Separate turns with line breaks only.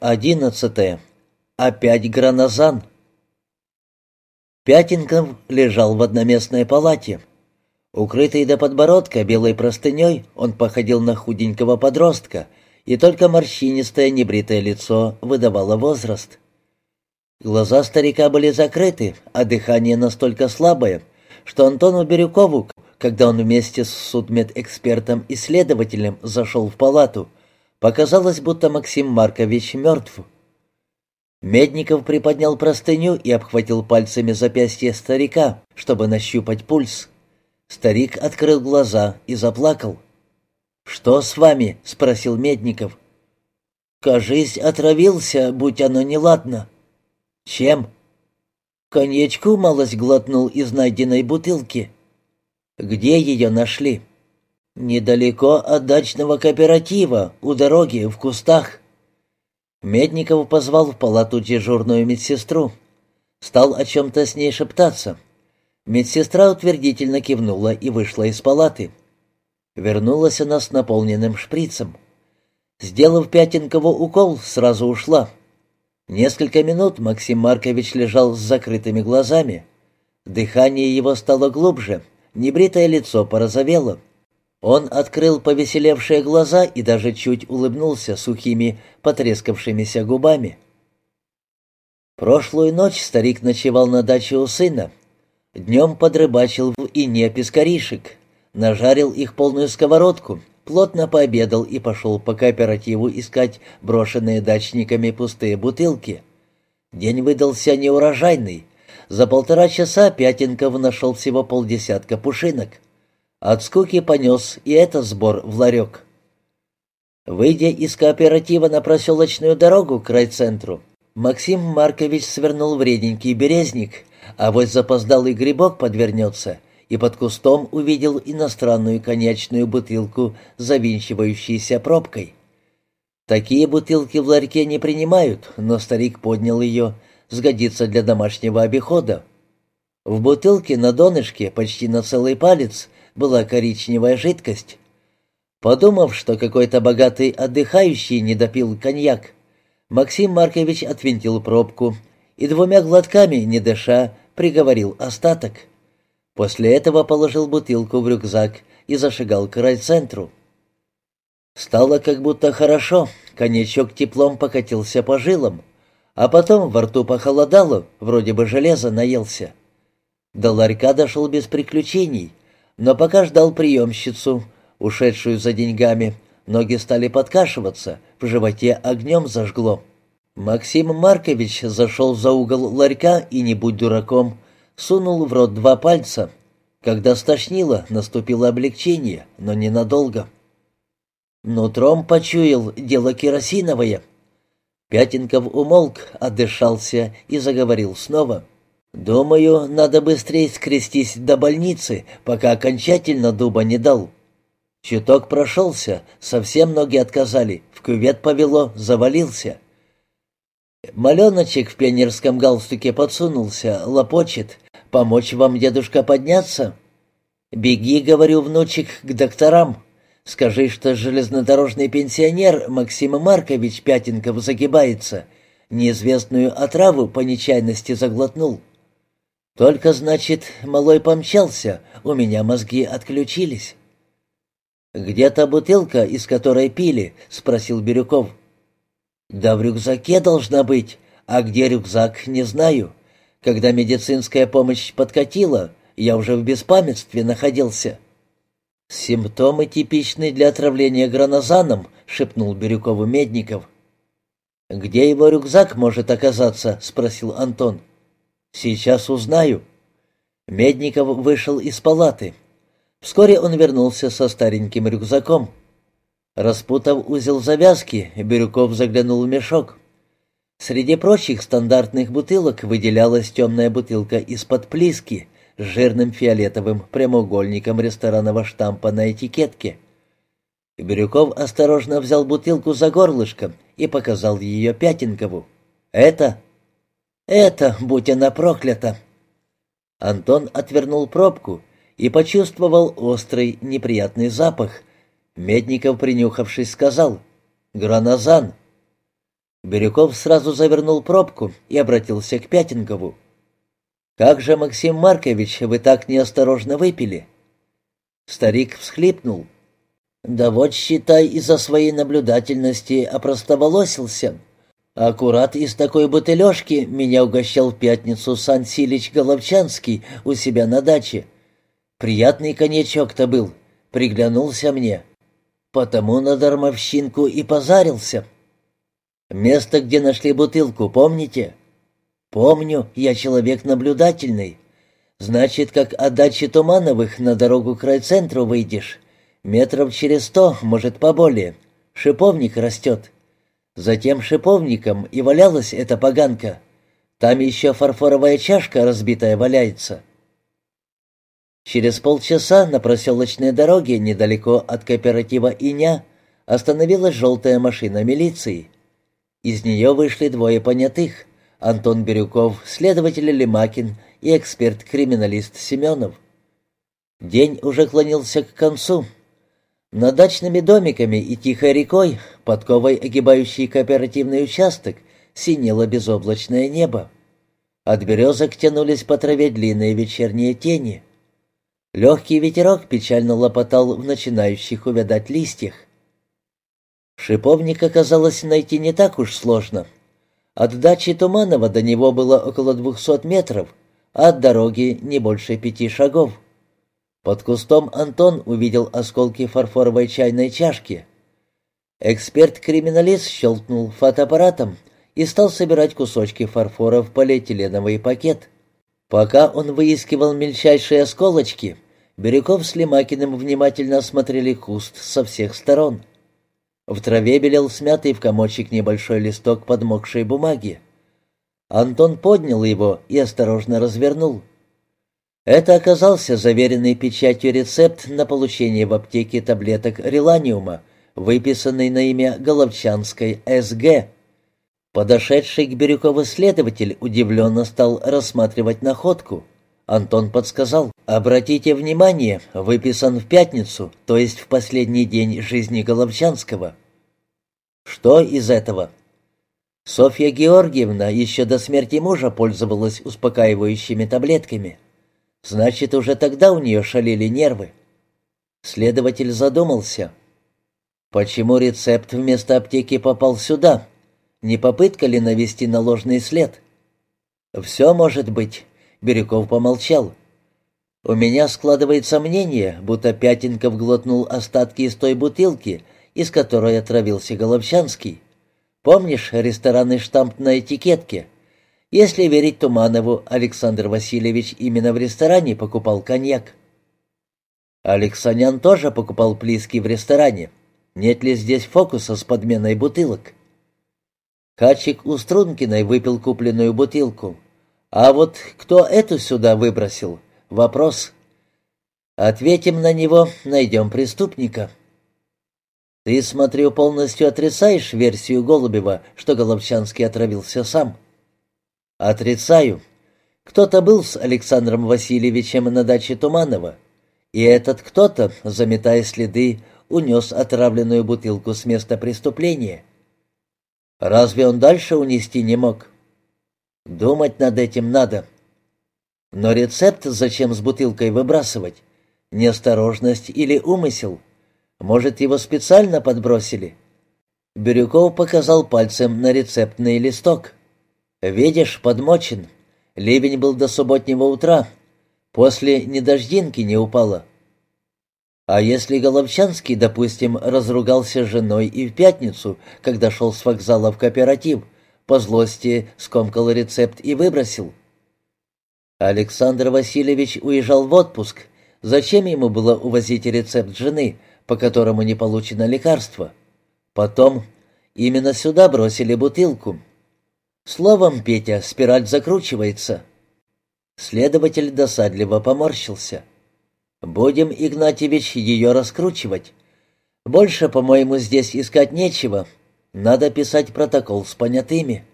Одиннадцатое. Опять гранозан. Пятенков лежал в одноместной палате. Укрытый до подбородка белой простыней, он походил на худенького подростка, и только морщинистое небритое лицо выдавало возраст. Глаза старика были закрыты, а дыхание настолько слабое, что Антону Бирюкову, когда он вместе с судмедэкспертом-исследователем зашел в палату, Показалось, будто Максим Маркович мертв. Медников приподнял простыню и обхватил пальцами запястье старика, чтобы нащупать пульс. Старик открыл глаза и заплакал. «Что с вами?» — спросил Медников. «Кажись, отравился, будь оно неладно». «Чем?» «Коньячку малость глотнул из найденной бутылки». «Где ее нашли?» «Недалеко от дачного кооператива, у дороги, в кустах». Медников позвал в палату дежурную медсестру. Стал о чем-то с ней шептаться. Медсестра утвердительно кивнула и вышла из палаты. Вернулась она с наполненным шприцем. Сделав Пятенкову укол, сразу ушла. Несколько минут Максим Маркович лежал с закрытыми глазами. Дыхание его стало глубже, небритое лицо порозовело. Он открыл повеселевшие глаза и даже чуть улыбнулся сухими, потрескавшимися губами. Прошлую ночь старик ночевал на даче у сына. Днем подрыбачил в ине пескаришек, нажарил их полную сковородку, плотно пообедал и пошел по кооперативу искать брошенные дачниками пустые бутылки. День выдался неурожайный. За полтора часа Пятенков нашел всего полдесятка пушинок. От скуки понес и этот сбор в ларек. Выйдя из кооператива на проселочную дорогу к райцентру, Максим Маркович свернул в реденький березник, а вот запоздалый грибок подвернется, и под кустом увидел иностранную коньячную бутылку, завинчивающуюся пробкой. Такие бутылки в ларьке не принимают, но старик поднял ее, сгодится для домашнего обихода. В бутылке на донышке почти на целый палец была коричневая жидкость. Подумав, что какой-то богатый отдыхающий не допил коньяк, Максим Маркович отвинтил пробку и двумя глотками, не дыша, приговорил остаток. После этого положил бутылку в рюкзак и зашагал к райцентру. Стало как будто хорошо, коньячок теплом покатился по жилам, а потом во рту похолодало, вроде бы железо наелся. До ларька дошел без приключений — но пока ждал приемщицу, ушедшую за деньгами, ноги стали подкашиваться, в животе огнем зажгло. Максим Маркович зашел за угол ларька и, не будь дураком, сунул в рот два пальца. Когда стошнило, наступило облегчение, но ненадолго. Нутром почуял дело керосиновое. Пятенков умолк, отдышался и заговорил снова — «Думаю, надо быстрее скрестись до больницы, пока окончательно дуба не дал». Чуток прошелся, совсем ноги отказали, в кювет повело, завалился. Маленочек в пионерском галстуке подсунулся, лопочет. «Помочь вам, дедушка, подняться?» «Беги, — говорю, внучек, — к докторам. Скажи, что железнодорожный пенсионер Максим Маркович Пятенков загибается. Неизвестную отраву по нечаянности заглотнул». Только, значит, малой помчался, у меня мозги отключились. «Где та бутылка, из которой пили?» — спросил Бирюков. «Да в рюкзаке должна быть, а где рюкзак, не знаю. Когда медицинская помощь подкатила, я уже в беспамятстве находился». «Симптомы типичны для отравления гранозаном», — шепнул Бирюкову Медников. «Где его рюкзак может оказаться?» — спросил Антон. «Сейчас узнаю». Медников вышел из палаты. Вскоре он вернулся со стареньким рюкзаком. Распутав узел завязки, Бирюков заглянул в мешок. Среди прочих стандартных бутылок выделялась темная бутылка из-под плиски с жирным фиолетовым прямоугольником ресторанного штампа на этикетке. Бирюков осторожно взял бутылку за горлышко и показал ее Пятенкову. «Это «Это, будь она проклята!» Антон отвернул пробку и почувствовал острый, неприятный запах. Медников, принюхавшись, сказал «Гранозан». Бирюков сразу завернул пробку и обратился к Пятенкову. «Как же, Максим Маркович, вы так неосторожно выпили?» Старик всхлипнул. «Да вот, считай, из-за своей наблюдательности опростоволосился. Аккурат из такой бутылежки меня угощал в пятницу Сан Силич Головчанский у себя на даче. Приятный коньячок-то был, приглянулся мне. Потому на дармовщинку и позарился. Место, где нашли бутылку, помните?» «Помню, я человек наблюдательный. Значит, как от дачи Тумановых на дорогу к райцентру выйдешь. Метров через сто, может, поболее. Шиповник растет. Затем шиповником и валялась эта поганка. Там еще фарфоровая чашка разбитая валяется. Через полчаса на проселочной дороге недалеко от кооператива «Иня» остановилась желтая машина милиции. Из нее вышли двое понятых — Антон Бирюков, следователь Лемакин и эксперт-криминалист Семенов. День уже клонился к концу — над дачными домиками и тихой рекой, подковой огибающей кооперативный участок, синело безоблачное небо. От березок тянулись по траве длинные вечерние тени. Легкий ветерок печально лопотал в начинающих увядать листьях. Шиповник оказалось найти не так уж сложно. От дачи Туманова до него было около двухсот метров, а от дороги не больше пяти шагов. Под кустом Антон увидел осколки фарфоровой чайной чашки. Эксперт-криминалист щелкнул фотоаппаратом и стал собирать кусочки фарфора в полиэтиленовый пакет. Пока он выискивал мельчайшие осколочки, Бирюков с Лемакиным внимательно осмотрели куст со всех сторон. В траве белел смятый в комочек небольшой листок подмокшей бумаги. Антон поднял его и осторожно развернул — это оказался заверенный печатью рецепт на получение в аптеке таблеток реланиума, выписанный на имя Головчанской СГ. Подошедший к Бирюкову следователь удивленно стал рассматривать находку. Антон подсказал, «Обратите внимание, выписан в пятницу, то есть в последний день жизни Головчанского». «Что из этого?» Софья Георгиевна еще до смерти мужа пользовалась успокаивающими таблетками. Значит, уже тогда у нее шалили нервы. Следователь задумался. Почему рецепт вместо аптеки попал сюда? Не попытка ли навести на ложный след? Все может быть. Бирюков помолчал. У меня складывается мнение, будто Пятенков глотнул остатки из той бутылки, из которой отравился Головчанский. Помнишь ресторанный штамп на этикетке? Если верить Туманову, Александр Васильевич именно в ресторане покупал коньяк. Алексанян тоже покупал плиски в ресторане. Нет ли здесь фокуса с подменой бутылок? Качик у Стрункиной выпил купленную бутылку. А вот кто эту сюда выбросил? Вопрос. Ответим на него, найдем преступника. Ты, смотрю, полностью отрицаешь версию Голубева, что Головчанский отравился сам. «Отрицаю. Кто-то был с Александром Васильевичем на даче Туманова, и этот кто-то, заметая следы, унес отравленную бутылку с места преступления. Разве он дальше унести не мог? Думать над этим надо. Но рецепт зачем с бутылкой выбрасывать? Неосторожность или умысел? Может, его специально подбросили?» Бирюков показал пальцем на рецептный листок. «Видишь, подмочен. Ливень был до субботнего утра. После ни дождинки не упало. А если Головчанский, допустим, разругался с женой и в пятницу, когда шел с вокзала в кооператив, по злости скомкал рецепт и выбросил? Александр Васильевич уезжал в отпуск. Зачем ему было увозить рецепт жены, по которому не получено лекарство? Потом именно сюда бросили бутылку. Словом, Петя, спираль закручивается. Следователь досадливо поморщился. Будем, Игнатьевич, ее раскручивать. Больше, по-моему, здесь искать нечего. Надо писать протокол с понятыми.